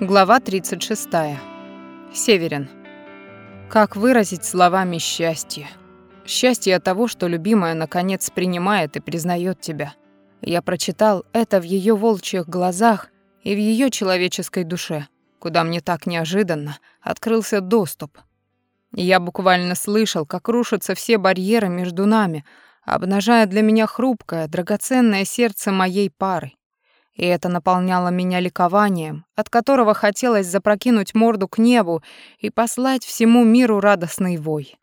Глава 36. Северин. Как выразить словами счастье? Счастье от того, что любимая наконец принимает и признает тебя. Я прочитал это в ее волчьих глазах и в ее человеческой душе, куда мне так неожиданно открылся доступ. я буквально слышал, как рушатся все барьеры между нами, обнажая для меня хрупкое, драгоценное сердце моей пары и это наполняло меня ликованием, от которого хотелось запрокинуть морду к небу и послать всему миру радостный вой.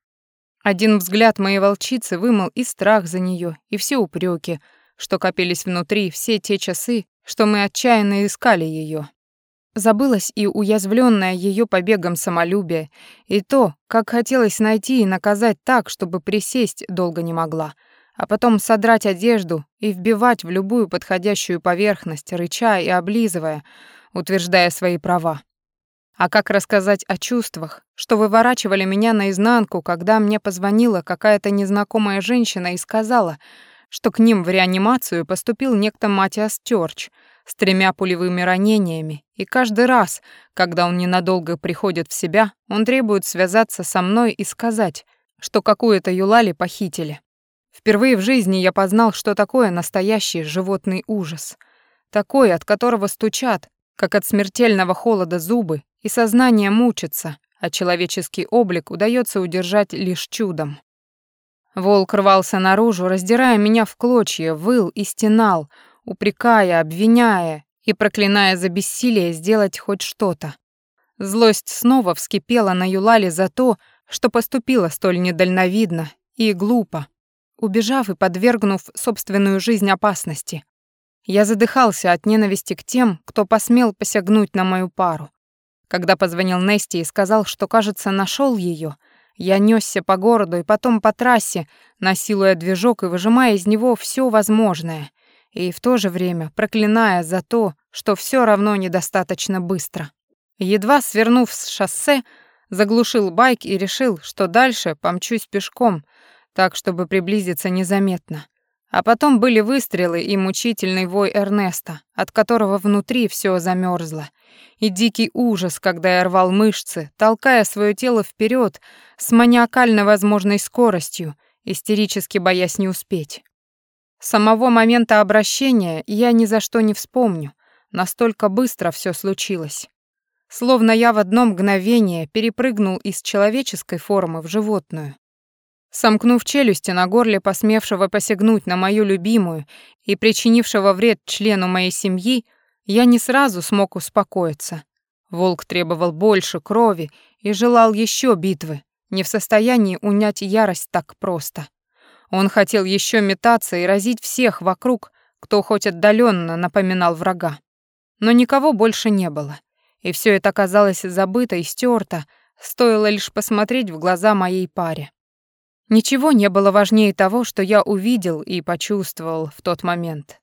Один взгляд моей волчицы вымыл и страх за нее, и все упреки, что копились внутри все те часы, что мы отчаянно искали ее. Забылось и уязвленное ее побегом самолюбие, и то, как хотелось найти и наказать так, чтобы присесть долго не могла — а потом содрать одежду и вбивать в любую подходящую поверхность, рыча и облизывая, утверждая свои права. А как рассказать о чувствах, что выворачивали меня наизнанку, когда мне позвонила какая-то незнакомая женщина и сказала, что к ним в реанимацию поступил некто Матиас Тёрч с тремя пулевыми ранениями, и каждый раз, когда он ненадолго приходит в себя, он требует связаться со мной и сказать, что какую-то Юлали похитили. Впервые в жизни я познал, что такое настоящий животный ужас. Такой, от которого стучат, как от смертельного холода зубы, и сознание мучится, а человеческий облик удается удержать лишь чудом. Волк рвался наружу, раздирая меня в клочья, выл и стенал, упрекая, обвиняя и проклиная за бессилие сделать хоть что-то. Злость снова вскипела на Юлале за то, что поступила столь недальновидно и глупо, убежав и подвергнув собственную жизнь опасности. Я задыхался от ненависти к тем, кто посмел посягнуть на мою пару. Когда позвонил Нести и сказал, что, кажется, нашел ее, я несся по городу и потом по трассе, насилуя движок и выжимая из него все возможное, и в то же время проклиная за то, что все равно недостаточно быстро. Едва свернув с шоссе, заглушил байк и решил, что дальше помчусь пешком, так, чтобы приблизиться незаметно. А потом были выстрелы и мучительный вой Эрнеста, от которого внутри все замерзло, и дикий ужас, когда я рвал мышцы, толкая свое тело вперед с маниакально возможной скоростью, истерически боясь не успеть. Самого момента обращения я ни за что не вспомню, настолько быстро все случилось. Словно я в одно мгновение перепрыгнул из человеческой формы в животную. Сомкнув челюсти на горле посмевшего посягнуть на мою любимую и причинившего вред члену моей семьи, я не сразу смог успокоиться. Волк требовал больше крови и желал еще битвы, не в состоянии унять ярость так просто. Он хотел еще метаться и разить всех вокруг, кто хоть отдаленно напоминал врага. Но никого больше не было, и все это казалось забыто и стерто, стоило лишь посмотреть в глаза моей паре. Ничего не было важнее того, что я увидел и почувствовал в тот момент.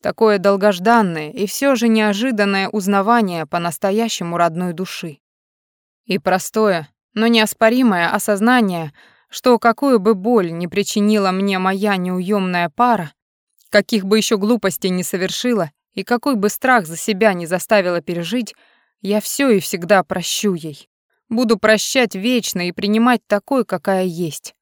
Такое долгожданное и все же неожиданное узнавание по-настоящему родной души. И простое, но неоспоримое осознание, что какую бы боль не причинила мне моя неуемная пара, каких бы еще глупостей не совершила и какой бы страх за себя не заставила пережить, я все и всегда прощу ей. Буду прощать вечно и принимать такой, какая есть.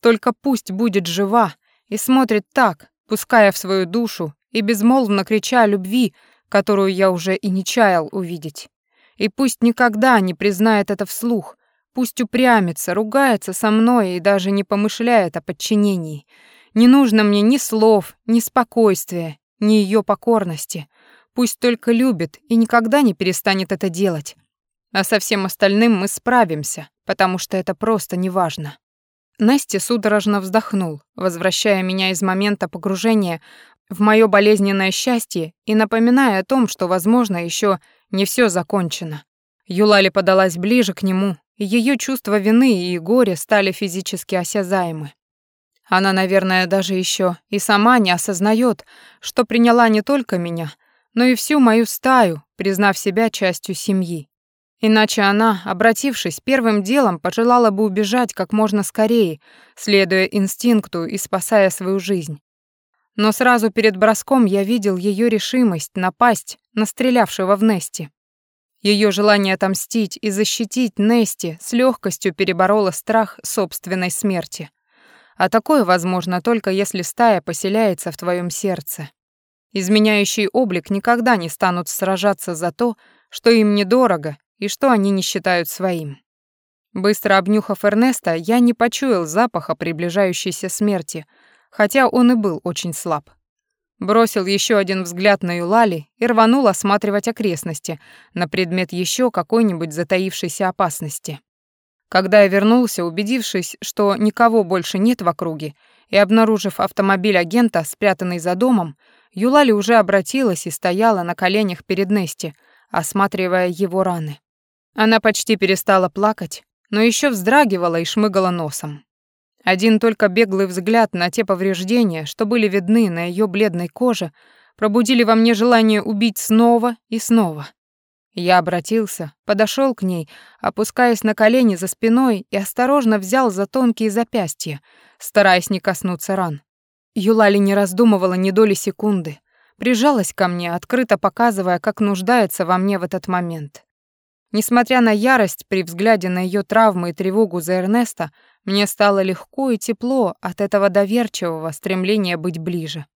Только пусть будет жива и смотрит так, пуская в свою душу и безмолвно крича о любви, которую я уже и не чаял увидеть. И пусть никогда не признает это вслух, пусть упрямится, ругается со мной и даже не помышляет о подчинении. Не нужно мне ни слов, ни спокойствия, ни ее покорности. Пусть только любит и никогда не перестанет это делать. А со всем остальным мы справимся, потому что это просто неважно. Насти судорожно вздохнул, возвращая меня из момента погружения в моё болезненное счастье и напоминая о том, что, возможно, ещё не всё закончено. Юлали подалась ближе к нему, и её чувство вины и горя стали физически осязаемы. Она, наверное, даже ещё и сама не осознаёт, что приняла не только меня, но и всю мою стаю, признав себя частью семьи. Иначе она, обратившись, первым делом пожелала бы убежать как можно скорее, следуя инстинкту и спасая свою жизнь. Но сразу перед броском я видел ее решимость напасть на стрелявшего в Нести. Ее желание отомстить и защитить Нести с легкостью перебороло страх собственной смерти. А такое возможно только если стая поселяется в твоем сердце. Изменяющий облик никогда не станут сражаться за то, что им недорого и что они не считают своим. Быстро обнюхав Эрнеста, я не почуял запаха приближающейся смерти, хотя он и был очень слаб. Бросил еще один взгляд на Юлали и рванул осматривать окрестности на предмет еще какой-нибудь затаившейся опасности. Когда я вернулся, убедившись, что никого больше нет в округе, и обнаружив автомобиль агента, спрятанный за домом, Юлали уже обратилась и стояла на коленях перед Нести, осматривая его раны. Она почти перестала плакать, но еще вздрагивала и шмыгала носом. Один только беглый взгляд на те повреждения, что были видны на ее бледной коже, пробудили во мне желание убить снова и снова. Я обратился, подошел к ней, опускаясь на колени за спиной и осторожно взял за тонкие запястья, стараясь не коснуться ран. Юлали не раздумывала ни доли секунды, прижалась ко мне, открыто показывая, как нуждается во мне в этот момент. Несмотря на ярость при взгляде на ее травмы и тревогу за Эрнеста, мне стало легко и тепло от этого доверчивого стремления быть ближе.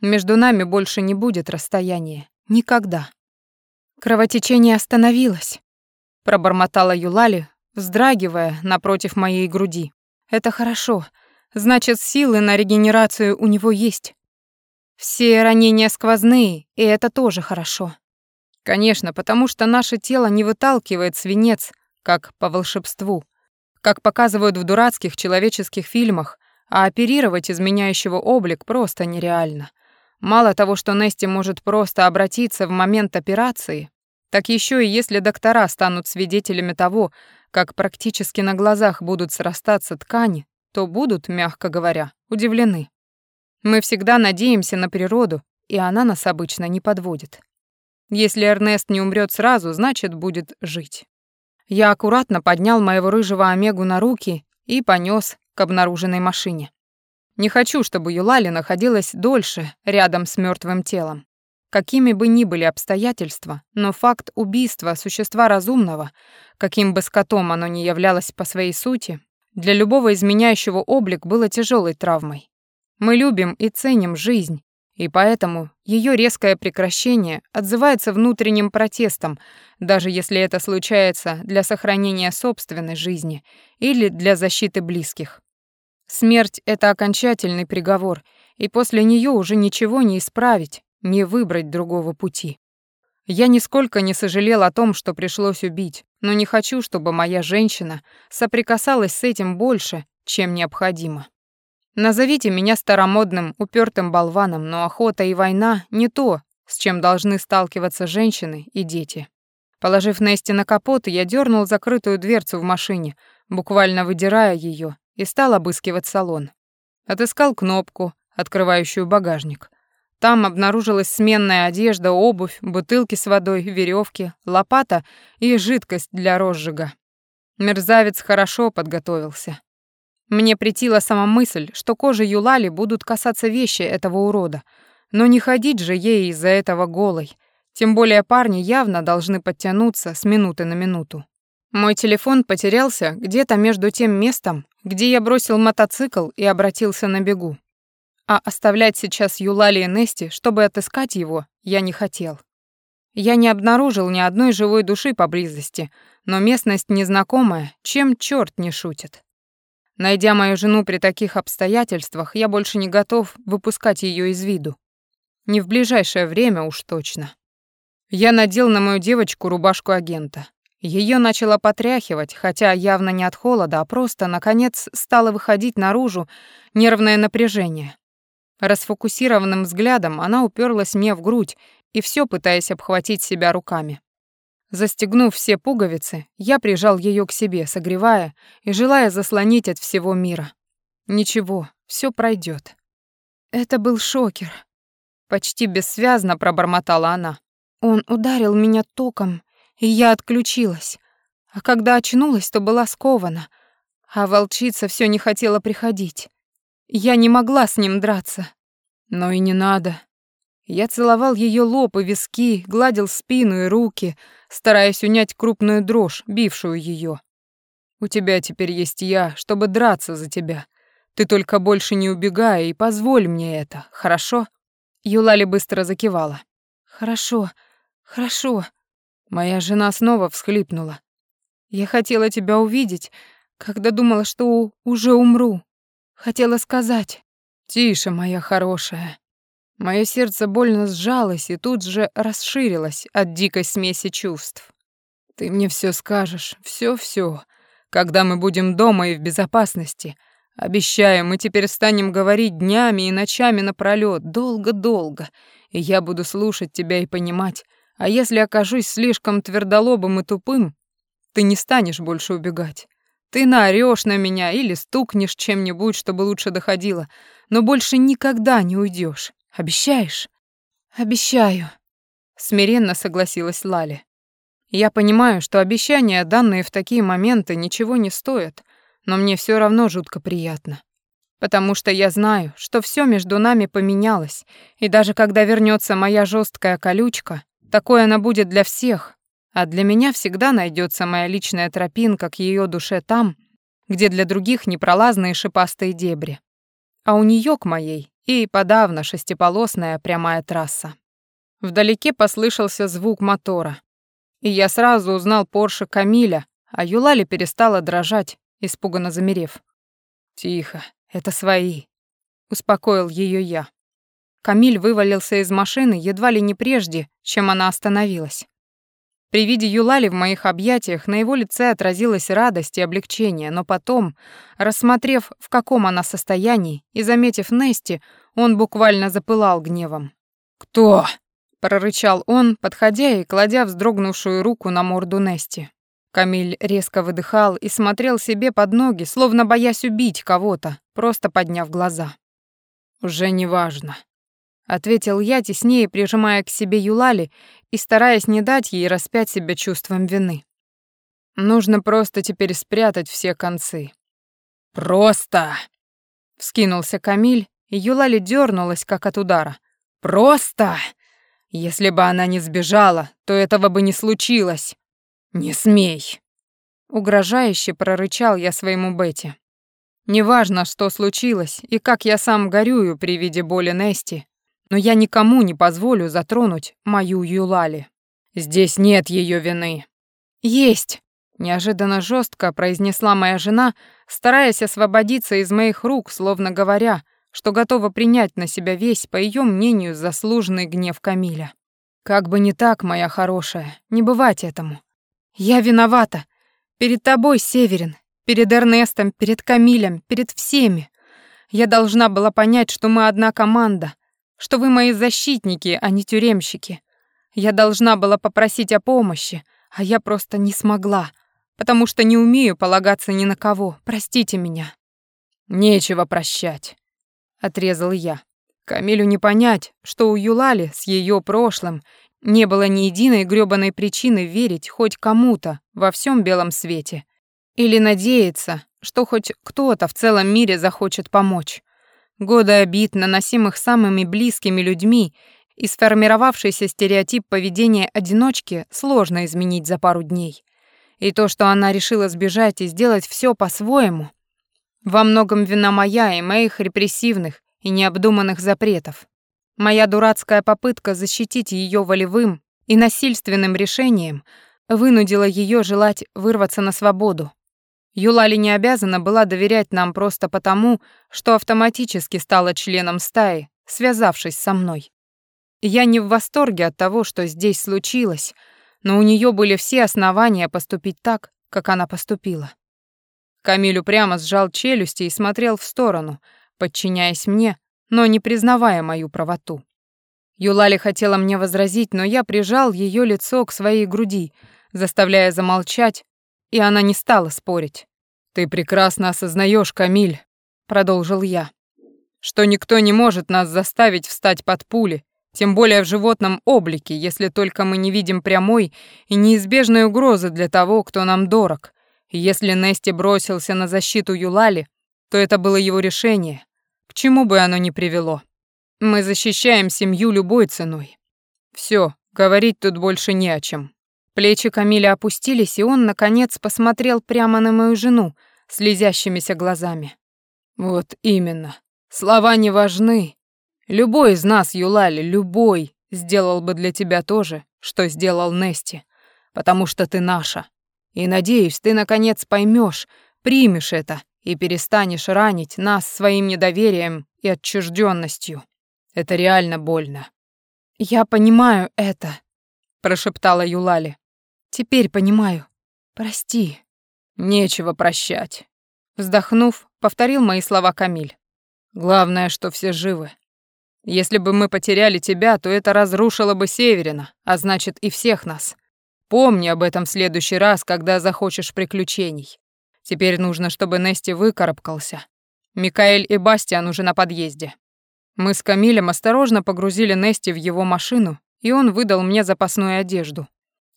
Между нами больше не будет расстояния. Никогда. Кровотечение остановилось, пробормотала Юлали, вздрагивая напротив моей груди. Это хорошо. Значит, силы на регенерацию у него есть. Все ранения сквозные, и это тоже хорошо. Конечно, потому что наше тело не выталкивает свинец, как по волшебству, как показывают в дурацких человеческих фильмах, а оперировать изменяющего облик просто нереально. Мало того, что Нести может просто обратиться в момент операции, так еще и если доктора станут свидетелями того, как практически на глазах будут срастаться ткани, то будут, мягко говоря, удивлены. Мы всегда надеемся на природу, и она нас обычно не подводит. Если Эрнест не умрет сразу, значит, будет жить. Я аккуратно поднял моего рыжего Омегу на руки и понес к обнаруженной машине. Не хочу, чтобы Юлали находилась дольше рядом с мертвым телом. Какими бы ни были обстоятельства, но факт убийства существа разумного, каким бы скотом оно ни являлось по своей сути, для любого изменяющего облик было тяжелой травмой. Мы любим и ценим жизнь, и поэтому ее резкое прекращение отзывается внутренним протестом, даже если это случается для сохранения собственной жизни или для защиты близких. Смерть — это окончательный приговор, и после нее уже ничего не исправить, не выбрать другого пути. Я нисколько не сожалел о том, что пришлось убить, но не хочу, чтобы моя женщина соприкасалась с этим больше, чем необходимо. Назовите меня старомодным, упертым болваном, но охота и война не то, с чем должны сталкиваться женщины и дети. Положив Нести на капот, я дернул закрытую дверцу в машине, буквально выдирая ее, и стал обыскивать салон. Отыскал кнопку, открывающую багажник. Там обнаружилась сменная одежда, обувь, бутылки с водой, веревки, лопата и жидкость для розжига. Мерзавец хорошо подготовился. Мне притила сама мысль, что кожи Юлали будут касаться вещи этого урода, но не ходить же ей из-за этого голой. Тем более парни явно должны подтянуться с минуты на минуту. Мой телефон потерялся где-то между тем местом, где я бросил мотоцикл и обратился на бегу. А оставлять сейчас Юлали и Нести, чтобы отыскать его, я не хотел. Я не обнаружил ни одной живой души поблизости, но местность незнакомая, чем черт не шутит. Найдя мою жену при таких обстоятельствах, я больше не готов выпускать ее из виду. Не в ближайшее время уж точно. Я надел на мою девочку рубашку агента. Ее начало потряхивать, хотя явно не от холода, а просто, наконец, стало выходить наружу нервное напряжение. Расфокусированным взглядом она уперлась мне в грудь и все пытаясь обхватить себя руками. Застегнув все пуговицы, я прижал ее к себе, согревая и желая заслонить от всего мира. Ничего, все пройдет. Это был шокер. Почти бессвязно пробормотала она. Он ударил меня током, и я отключилась. А когда очнулась, то была скована, а волчица все не хотела приходить. Я не могла с ним драться. Но и не надо. Я целовал ее лоб и виски, гладил спину и руки, стараясь унять крупную дрожь, бившую ее. «У тебя теперь есть я, чтобы драться за тебя. Ты только больше не убегай и позволь мне это, хорошо?» Юлали быстро закивала. «Хорошо, хорошо». Моя жена снова всхлипнула. «Я хотела тебя увидеть, когда думала, что уже умру. Хотела сказать. Тише, моя хорошая. Мое сердце больно сжалось и тут же расширилось от дикой смеси чувств. Ты мне все скажешь, все-все, когда мы будем дома и в безопасности. Обещаю, мы теперь станем говорить днями и ночами напролёт, долго-долго, и я буду слушать тебя и понимать. А если окажусь слишком твердолобым и тупым, ты не станешь больше убегать. Ты наорёшь на меня или стукнешь чем-нибудь, чтобы лучше доходило, но больше никогда не уйдешь. Обещаешь? Обещаю, смиренно согласилась Лали. Я понимаю, что обещания, данные в такие моменты, ничего не стоят, но мне все равно жутко приятно. Потому что я знаю, что все между нами поменялось, и даже когда вернется моя жесткая колючка, такой она будет для всех, а для меня всегда найдется моя личная тропинка к ее душе там, где для других непролазные шипастые дебри. А у нее к моей и подавно шестиполосная прямая трасса. Вдалеке послышался звук мотора, и я сразу узнал Порше Камиля, а Юлали перестала дрожать, испуганно замерев. «Тихо, это свои», — успокоил ее я. Камиль вывалился из машины едва ли не прежде, чем она остановилась. При виде Юлали в моих объятиях на его лице отразилась радость и облегчение, но потом, рассмотрев, в каком она состоянии, и заметив Нести, он буквально запылал гневом. «Кто?» — прорычал он, подходя и кладя вздрогнувшую руку на морду Нести. Камиль резко выдыхал и смотрел себе под ноги, словно боясь убить кого-то, просто подняв глаза. «Уже не важно», ответил я, теснее прижимая к себе Юлали и стараясь не дать ей распять себя чувством вины. Нужно просто теперь спрятать все концы. Просто, вскинулся Камиль, и Юлали дернулась как от удара. Просто. Если бы она не сбежала, то этого бы не случилось. Не смей, угрожающе прорычал я своему Бетти. Неважно, что случилось и как я сам горюю при виде боли Нести, но я никому не позволю затронуть мою Юлали. Здесь нет ее вины. Есть, неожиданно жестко произнесла моя жена, стараясь освободиться из моих рук, словно говоря, что готова принять на себя весь, по ее мнению, заслуженный гнев Камиля. Как бы не так, моя хорошая, не бывать этому. Я виновата. Перед тобой, Северин, перед Эрнестом, перед Камилем, перед всеми. Я должна была понять, что мы одна команда, что вы мои защитники, а не тюремщики. Я должна была попросить о помощи, а я просто не смогла, потому что не умею полагаться ни на кого. Простите меня. Нечего прощать, отрезал я. Камилю не понять, что у Юлали с ее прошлым не было ни единой грёбаной причины верить хоть кому-то во всем белом свете или надеяться, что хоть кто-то в целом мире захочет помочь. Годы обид, наносимых самыми близкими людьми, и сформировавшийся стереотип поведения одиночки сложно изменить за пару дней. И то, что она решила сбежать и сделать все по-своему, во многом вина моя и моих репрессивных и необдуманных запретов. Моя дурацкая попытка защитить ее волевым и насильственным решением вынудила ее желать вырваться на свободу, Юлали не обязана была доверять нам просто потому, что автоматически стала членом стаи, связавшись со мной. Я не в восторге от того, что здесь случилось, но у нее были все основания поступить так, как она поступила. Камиль упрямо сжал челюсти и смотрел в сторону, подчиняясь мне, но не признавая мою правоту. Юлали хотела мне возразить, но я прижал ее лицо к своей груди, заставляя замолчать, и она не стала спорить. «Ты прекрасно осознаешь, Камиль», — продолжил я, «что никто не может нас заставить встать под пули, тем более в животном облике, если только мы не видим прямой и неизбежной угрозы для того, кто нам дорог. Если Нести бросился на защиту Юлали, то это было его решение, к чему бы оно ни привело. Мы защищаем семью любой ценой. Все, говорить тут больше не о чем. Плечи Камиля опустились, и он, наконец, посмотрел прямо на мою жену слезящимися глазами. Вот именно. Слова не важны. Любой из нас, Юлали, любой, сделал бы для тебя то же, что сделал Нести, потому что ты наша. И, надеюсь, ты, наконец, поймешь, примешь это и перестанешь ранить нас своим недоверием и отчужденностью. Это реально больно. «Я понимаю это», — прошептала Юлали. «Теперь понимаю. Прости». «Нечего прощать». Вздохнув, повторил мои слова Камиль. «Главное, что все живы. Если бы мы потеряли тебя, то это разрушило бы Северина, а значит и всех нас. Помни об этом в следующий раз, когда захочешь приключений. Теперь нужно, чтобы Нести выкарабкался. Микаэль и Бастиан уже на подъезде. Мы с Камилем осторожно погрузили Нести в его машину, и он выдал мне запасную одежду,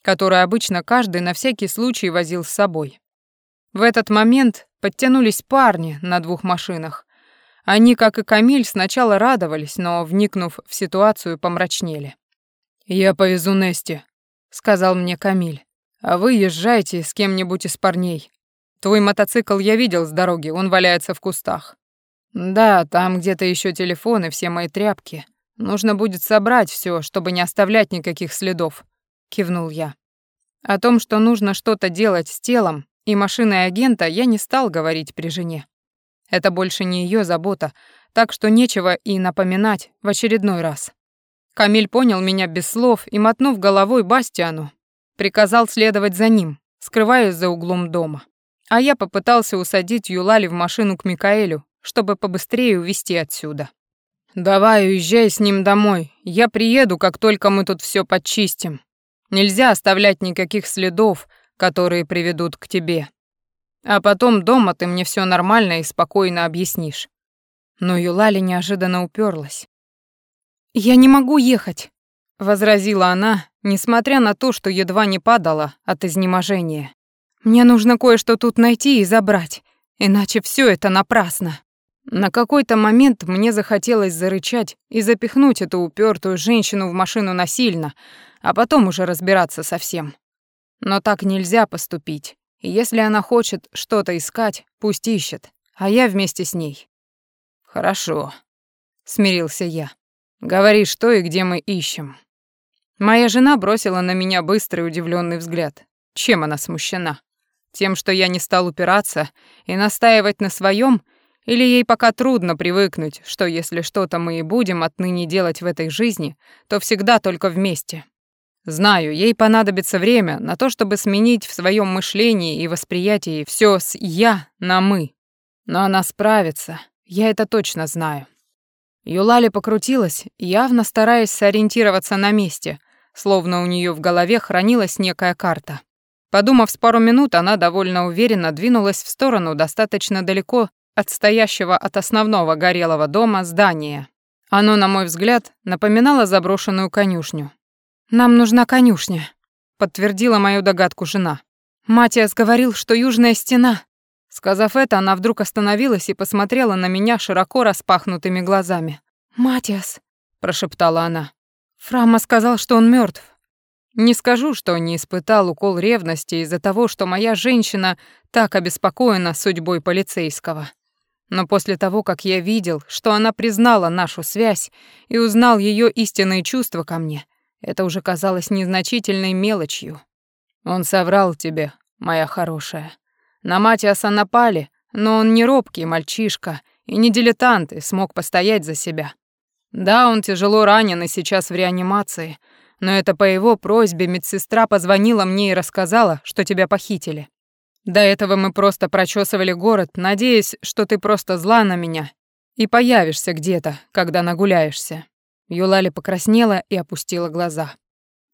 которую обычно каждый на всякий случай возил с собой. В этот момент подтянулись парни на двух машинах. Они, как и Камиль, сначала радовались, но, вникнув в ситуацию, помрачнели. «Я повезу Нести», — сказал мне Камиль. «А вы езжайте с кем-нибудь из парней. Твой мотоцикл я видел с дороги, он валяется в кустах. «Да, там где-то еще телефон и все мои тряпки. Нужно будет собрать все, чтобы не оставлять никаких следов», — кивнул я. О том, что нужно что-то делать с телом и машиной агента, я не стал говорить при жене. Это больше не ее забота, так что нечего и напоминать в очередной раз. Камиль понял меня без слов и, мотнув головой Бастиану, приказал следовать за ним, скрываясь за углом дома. А я попытался усадить Юлали в машину к Микаэлю, чтобы побыстрее увезти отсюда. «Давай, уезжай с ним домой. Я приеду, как только мы тут все подчистим. Нельзя оставлять никаких следов, которые приведут к тебе. А потом дома ты мне все нормально и спокойно объяснишь». Но Юлали неожиданно уперлась. «Я не могу ехать», — возразила она, несмотря на то, что едва не падала от изнеможения. «Мне нужно кое-что тут найти и забрать, иначе все это напрасно». На какой-то момент мне захотелось зарычать и запихнуть эту упертую женщину в машину насильно, а потом уже разбираться со всем. Но так нельзя поступить. И если она хочет что-то искать, пусть ищет, а я вместе с ней. Хорошо, смирился я. Говори, что и где мы ищем. Моя жена бросила на меня быстрый удивленный взгляд. Чем она смущена? Тем, что я не стал упираться и настаивать на своем, или ей пока трудно привыкнуть, что если что-то мы и будем отныне делать в этой жизни, то всегда только вместе. Знаю, ей понадобится время на то, чтобы сменить в своем мышлении и восприятии все с «я» на «мы». Но она справится, я это точно знаю. Юлали покрутилась, явно стараясь сориентироваться на месте, словно у нее в голове хранилась некая карта. Подумав с пару минут, она довольно уверенно двинулась в сторону достаточно далеко от стоящего от основного горелого дома здания. Оно, на мой взгляд, напоминало заброшенную конюшню. «Нам нужна конюшня», — подтвердила мою догадку жена. «Матиас говорил, что южная стена». Сказав это, она вдруг остановилась и посмотрела на меня широко распахнутыми глазами. «Матиас», — прошептала она. «Фрама сказал, что он мертв. Не скажу, что не испытал укол ревности из-за того, что моя женщина так обеспокоена судьбой полицейского. Но после того, как я видел, что она признала нашу связь и узнал ее истинные чувства ко мне, это уже казалось незначительной мелочью. Он соврал тебе, моя хорошая. На Матиаса напали, но он не робкий мальчишка и не дилетант и смог постоять за себя. Да, он тяжело ранен и сейчас в реанимации, но это по его просьбе медсестра позвонила мне и рассказала, что тебя похитили. До этого мы просто прочесывали город, надеясь, что ты просто зла на меня и появишься где-то, когда нагуляешься». Юлали покраснела и опустила глаза.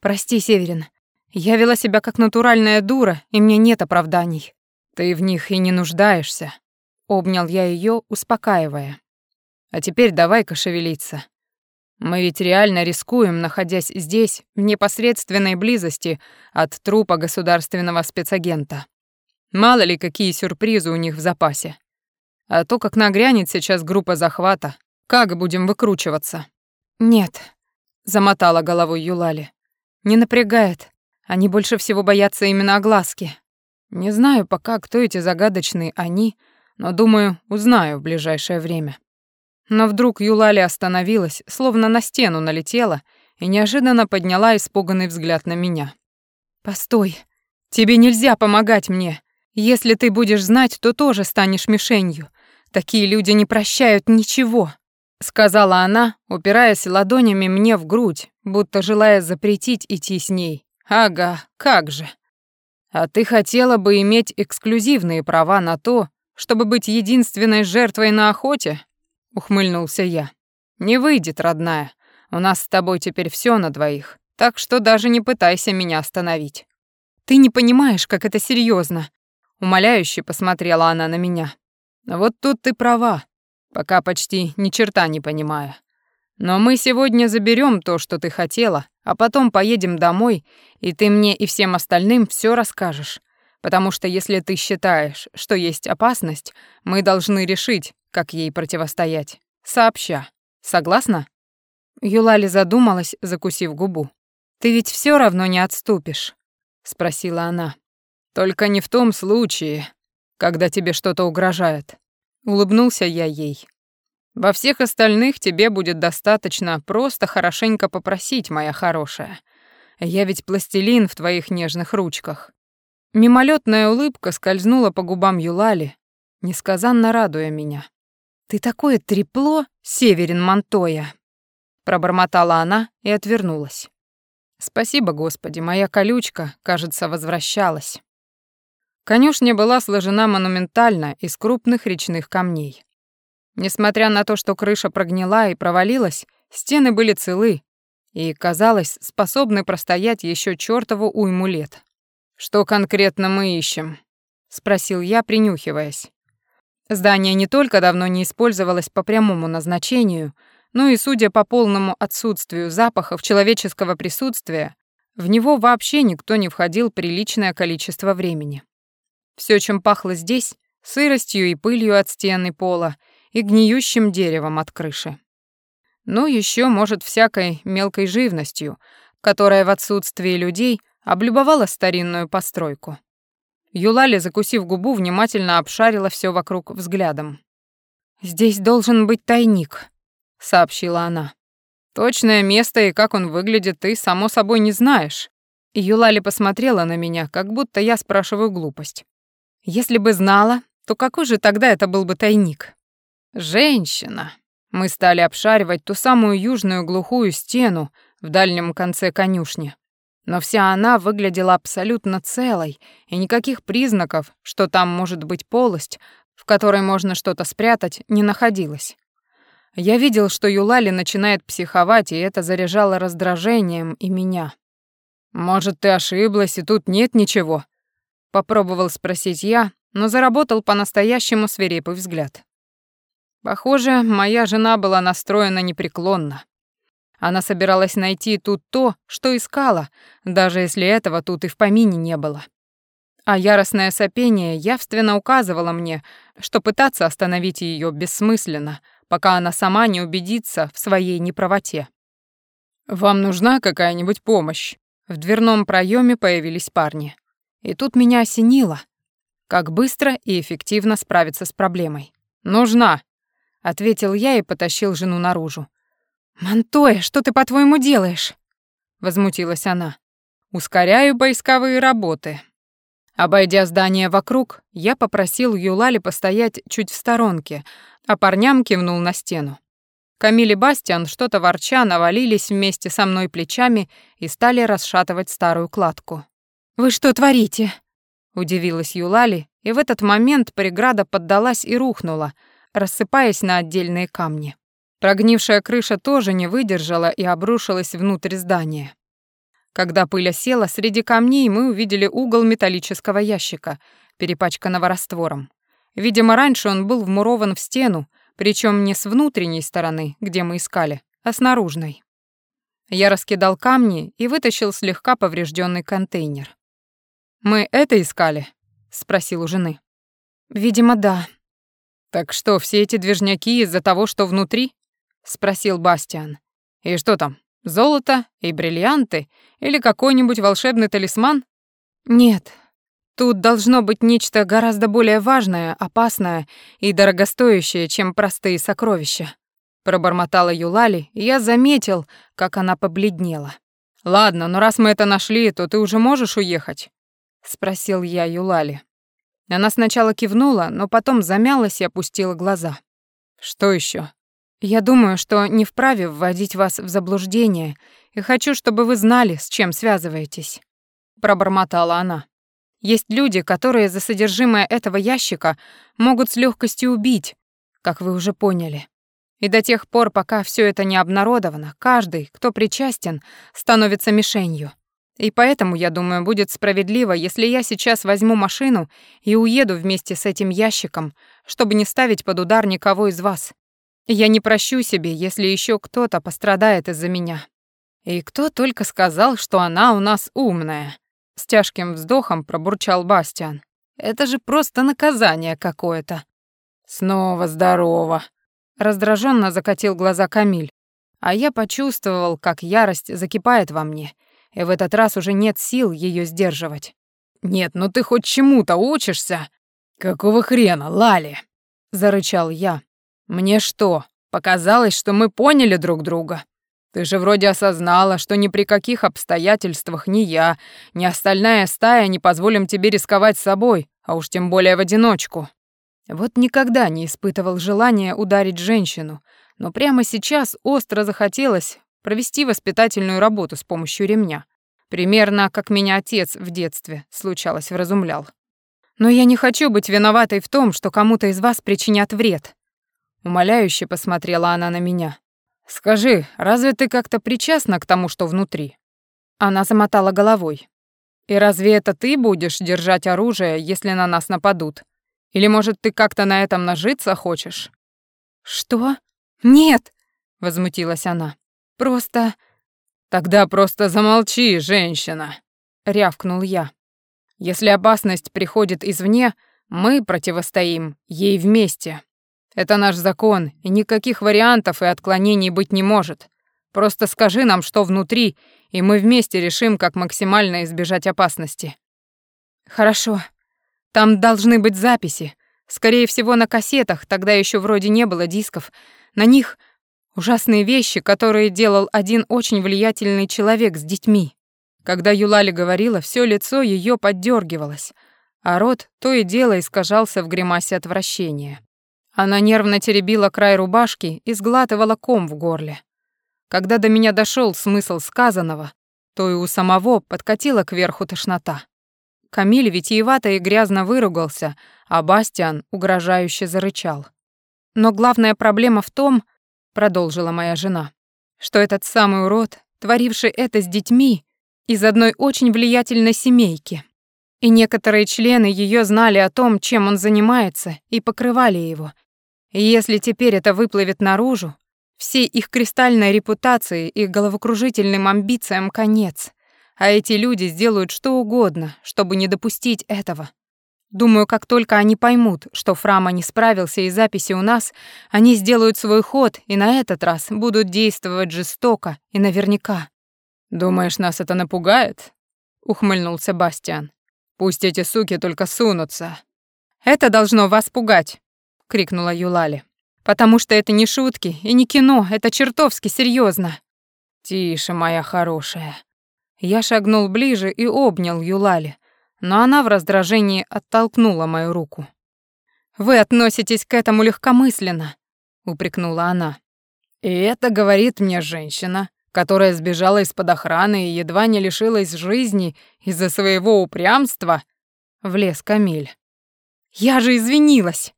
«Прости, Северин, я вела себя как натуральная дура, и мне нет оправданий. Ты в них и не нуждаешься», — обнял я ее, успокаивая. «А теперь давай-ка шевелиться. Мы ведь реально рискуем, находясь здесь, в непосредственной близости от трупа государственного спецагента. Мало ли, какие сюрпризы у них в запасе. А то, как нагрянет сейчас группа захвата, как будем выкручиваться? «Нет», — замотала головой Юлали. «Не напрягает. Они больше всего боятся именно огласки. Не знаю пока, кто эти загадочные «они», но, думаю, узнаю в ближайшее время». Но вдруг Юлали остановилась, словно на стену налетела и неожиданно подняла испуганный взгляд на меня. «Постой, тебе нельзя помогать мне. Если ты будешь знать, то тоже станешь мишенью. Такие люди не прощают ничего», — сказала она, упираясь ладонями мне в грудь, будто желая запретить идти с ней. «Ага, как же». «А ты хотела бы иметь эксклюзивные права на то, чтобы быть единственной жертвой на охоте?» — ухмыльнулся я. «Не выйдет, родная. У нас с тобой теперь все на двоих, так что даже не пытайся меня остановить». «Ты не понимаешь, как это серьезно. умоляюще посмотрела она на меня. «Вот тут ты права, пока почти ни черта не понимаю. Но мы сегодня заберем то, что ты хотела, а потом поедем домой, и ты мне и всем остальным все расскажешь. Потому что если ты считаешь, что есть опасность, мы должны решить, как ей противостоять. Сообща. Согласна?» Юлали задумалась, закусив губу. «Ты ведь все равно не отступишь?» — спросила она. «Только не в том случае, когда тебе что-то угрожает». Улыбнулся я ей. «Во всех остальных тебе будет достаточно просто хорошенько попросить, моя хорошая. Я ведь пластилин в твоих нежных ручках». Мимолетная улыбка скользнула по губам Юлали, несказанно радуя меня. «Ты такое трепло, Северин Монтоя!» Пробормотала она и отвернулась. «Спасибо, Господи, моя колючка, кажется, возвращалась». Конюшня была сложена монументально из крупных речных камней. Несмотря на то, что крыша прогнила и провалилась, стены были целы и, казалось, способны простоять еще чёртову уйму лет. «Что конкретно мы ищем?» — спросил я, принюхиваясь. Здание не только давно не использовалось по прямому назначению, но и, судя по полному отсутствию запахов человеческого присутствия, в него вообще никто не входил приличное количество времени. Все, чем пахло здесь, сыростью и пылью от стен и пола и гниющим деревом от крыши. Ну, еще, может, всякой мелкой живностью, которая в отсутствии людей облюбовала старинную постройку. Юлали, закусив губу, внимательно обшарила все вокруг взглядом. «Здесь должен быть тайник», — сообщила она. «Точное место и как он выглядит, ты, само собой, не знаешь». Юлали посмотрела на меня, как будто я спрашиваю глупость. «Если бы знала, то какой же тогда это был бы тайник?» «Женщина». Мы стали обшаривать ту самую южную глухую стену в дальнем конце конюшни но вся она выглядела абсолютно целой, и никаких признаков, что там может быть полость, в которой можно что-то спрятать, не находилось. Я видел, что Юлали начинает психовать, и это заряжало раздражением и меня. «Может, ты ошиблась, и тут нет ничего?» Попробовал спросить я, но заработал по-настоящему свирепый взгляд. Похоже, моя жена была настроена непреклонно. Она собиралась найти тут то, что искала, даже если этого тут и в помине не было. А яростное сопение явственно указывало мне, что пытаться остановить ее бессмысленно, пока она сама не убедится в своей неправоте. «Вам нужна какая-нибудь помощь?» В дверном проеме появились парни. И тут меня осенило. Как быстро и эффективно справиться с проблемой. «Нужна», — ответил я и потащил жену наружу. «Монтоя, что ты, по-твоему, делаешь?» — возмутилась она. «Ускоряю поисковые работы». Обойдя здание вокруг, я попросил Юлали постоять чуть в сторонке, а парням кивнул на стену. Камиль и Бастиан, что-то ворча, навалились вместе со мной плечами и стали расшатывать старую кладку. «Вы что творите?» — удивилась Юлали, и в этот момент преграда поддалась и рухнула, рассыпаясь на отдельные камни. Прогнившая крыша тоже не выдержала и обрушилась внутрь здания. Когда пыль осела, среди камней мы увидели угол металлического ящика, перепачканного раствором. Видимо, раньше он был вмурован в стену, причем не с внутренней стороны, где мы искали, а с наружной. Я раскидал камни и вытащил слегка поврежденный контейнер. «Мы это искали?» — спросил у жены. «Видимо, да». «Так что, все эти движняки из-за того, что внутри?» спросил Бастиан. И что там, золото и бриллианты или какой-нибудь волшебный талисман? Нет, тут должно быть нечто гораздо более важное, опасное и дорогостоящее, чем простые сокровища. Пробормотала Юлали, и я заметил, как она побледнела. «Ладно, но раз мы это нашли, то ты уже можешь уехать?» — спросил я Юлали. Она сначала кивнула, но потом замялась и опустила глаза. «Что еще? «Я думаю, что не вправе вводить вас в заблуждение, и хочу, чтобы вы знали, с чем связываетесь», — пробормотала она. «Есть люди, которые за содержимое этого ящика могут с легкостью убить, как вы уже поняли. И до тех пор, пока все это не обнародовано, каждый, кто причастен, становится мишенью. И поэтому, я думаю, будет справедливо, если я сейчас возьму машину и уеду вместе с этим ящиком, чтобы не ставить под удар никого из вас. Я не прощу себе, если еще кто-то пострадает из-за меня. И кто только сказал, что она у нас умная. С тяжким вздохом пробурчал Бастиан. Это же просто наказание какое-то. Снова здорово, Раздраженно закатил глаза Камиль, а я почувствовал, как ярость закипает во мне, и в этот раз уже нет сил ее сдерживать. «Нет, ну ты хоть чему-то учишься?» «Какого хрена, Лали?» — зарычал я. «Мне что, показалось, что мы поняли друг друга? Ты же вроде осознала, что ни при каких обстоятельствах ни я, ни остальная стая не позволим тебе рисковать собой, а уж тем более в одиночку». Вот никогда не испытывал желания ударить женщину, но прямо сейчас остро захотелось провести воспитательную работу с помощью ремня. Примерно как меня отец в детстве, случалось, вразумлял. Но я не хочу быть виноватой в том, что кому-то из вас причинят вред. Умоляюще посмотрела она на меня. Скажи, разве ты как-то причастна к тому, что внутри? Она замотала головой. И разве это ты будешь держать оружие, если на нас нападут? Или, может, ты как-то на этом нажиться хочешь?» «Что? Нет!» — возмутилась она. «Просто...» «Тогда просто замолчи, женщина!» — рявкнул я. «Если опасность приходит извне, мы противостоим ей вместе. Это наш закон, и никаких вариантов и отклонений быть не может. Просто скажи нам, что внутри, и мы вместе решим, как максимально избежать опасности». «Хорошо», там должны быть записи. Скорее всего, на кассетах, тогда еще вроде не было дисков. На них ужасные вещи, которые делал один очень влиятельный человек с детьми. Когда Юлали говорила, все лицо ее поддергивалось, а рот то и дело искажался в гримасе отвращения. Она нервно теребила край рубашки и сглатывала ком в горле. Когда до меня дошел смысл сказанного, то и у самого подкатила кверху тошнота. Камиль витиевато и грязно выругался, а Бастиан угрожающе зарычал. «Но главная проблема в том, — продолжила моя жена, — что этот самый урод, творивший это с детьми, из одной очень влиятельной семейки. И некоторые члены ее знали о том, чем он занимается, и покрывали его. И если теперь это выплывет наружу, всей их кристальной репутации и головокружительным амбициям конец. А эти люди сделают что угодно, чтобы не допустить этого. Думаю, как только они поймут, что Фрама не справился и записи у нас, они сделают свой ход и на этот раз будут действовать жестоко и наверняка. «Думаешь, нас это напугает?» — ухмыльнулся Бастиан. «Пусть эти суки только сунутся». «Это должно вас пугать!» — крикнула Юлали. «Потому что это не шутки и не кино, это чертовски серьезно. «Тише, моя хорошая», я шагнул ближе и обнял Юлали, но она в раздражении оттолкнула мою руку. «Вы относитесь к этому легкомысленно», — упрекнула она. «И это говорит мне женщина, которая сбежала из-под охраны и едва не лишилась жизни из-за своего упрямства», — влез Камиль. «Я же извинилась!»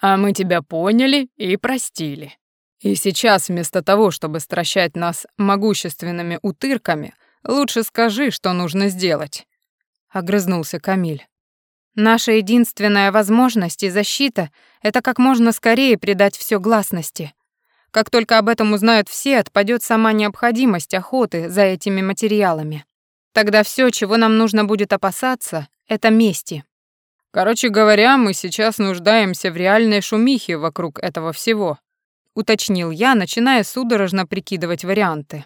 «А мы тебя поняли и простили. И сейчас вместо того, чтобы стращать нас могущественными утырками, Лучше скажи, что нужно сделать», — огрызнулся Камиль. «Наша единственная возможность и защита — это как можно скорее придать все гласности. Как только об этом узнают все, отпадет сама необходимость охоты за этими материалами. Тогда все, чего нам нужно будет опасаться, — это мести». «Короче говоря, мы сейчас нуждаемся в реальной шумихе вокруг этого всего», уточнил я, начиная судорожно прикидывать варианты.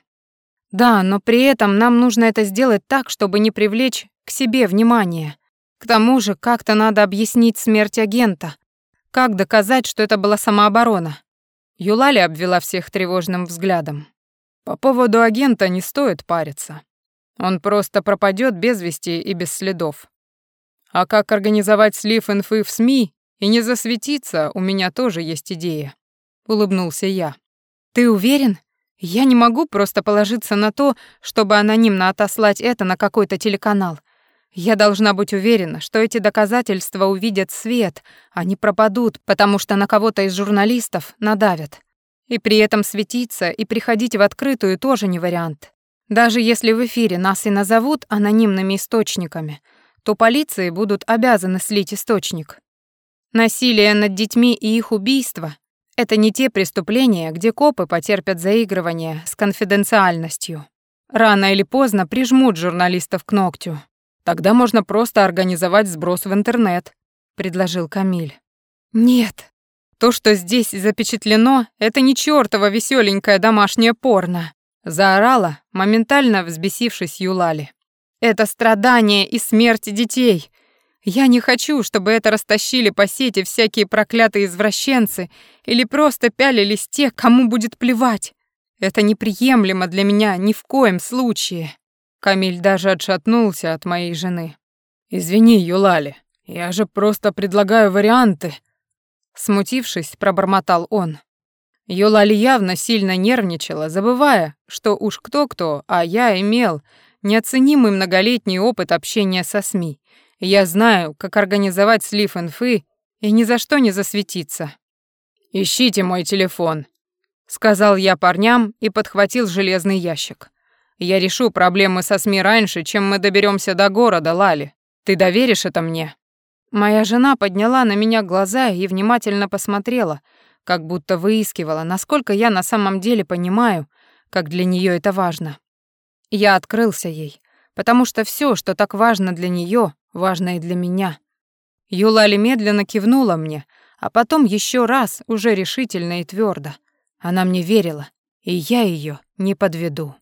Да, но при этом нам нужно это сделать так, чтобы не привлечь к себе внимание. К тому же, как-то надо объяснить смерть агента. Как доказать, что это была самооборона? Юлали обвела всех тревожным взглядом. По поводу агента не стоит париться. Он просто пропадет без вести и без следов. А как организовать слив инфы в СМИ и не засветиться, у меня тоже есть идея. Улыбнулся я. Ты уверен? Я не могу просто положиться на то, чтобы анонимно отослать это на какой-то телеканал. Я должна быть уверена, что эти доказательства увидят свет, а не пропадут, потому что на кого-то из журналистов надавят. И при этом светиться и приходить в открытую тоже не вариант. Даже если в эфире нас и назовут анонимными источниками, то полиции будут обязаны слить источник. Насилие над детьми и их убийство — это не те преступления, где копы потерпят заигрывание с конфиденциальностью. Рано или поздно прижмут журналистов к ногтю, Тогда можно просто организовать сброс в интернет, предложил Камиль. Нет. То, что здесь запечатлено, это не чёртово весёленькое домашнее порно, заорала, моментально взбесившись Юлали. Это страдание и смерть детей. Я не хочу, чтобы это растащили по сети всякие проклятые извращенцы или просто пялились те, кому будет плевать. Это неприемлемо для меня ни в коем случае. Камиль даже отшатнулся от моей жены. «Извини, Юлали, я же просто предлагаю варианты». Смутившись, пробормотал он. Юлали явно сильно нервничала, забывая, что уж кто-кто, а я имел неоценимый многолетний опыт общения со СМИ. Я знаю, как организовать слив инфы и ни за что не засветиться. «Ищите мой телефон», — сказал я парням и подхватил железный ящик. Я решу проблемы со СМИ раньше, чем мы доберемся до города, Лали. Ты доверишь это мне?» Моя жена подняла на меня глаза и внимательно посмотрела, как будто выискивала, насколько я на самом деле понимаю, как для нее это важно. Я открылся ей, потому что все, что так важно для нее, важно и для меня. Юлали медленно кивнула мне, а потом еще раз, уже решительно и твердо. Она мне верила, и я ее не подведу.